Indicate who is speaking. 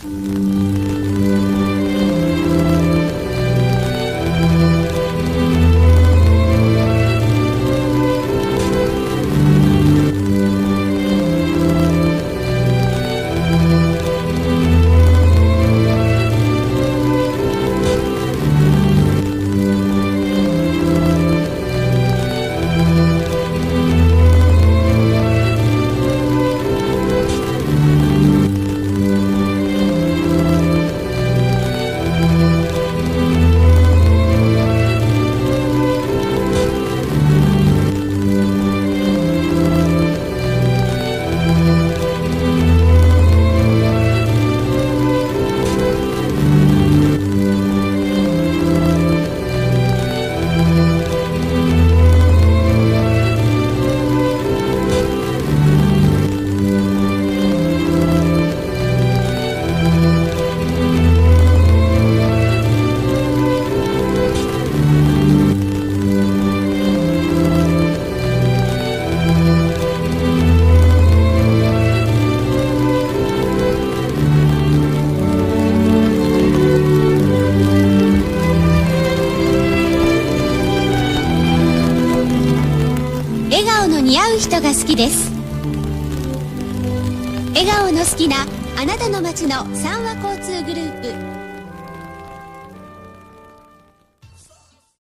Speaker 1: Mm-hmm. Música 笑顔の似合う人が好きです。笑顔の好きなあなたの街の三和交通グループ。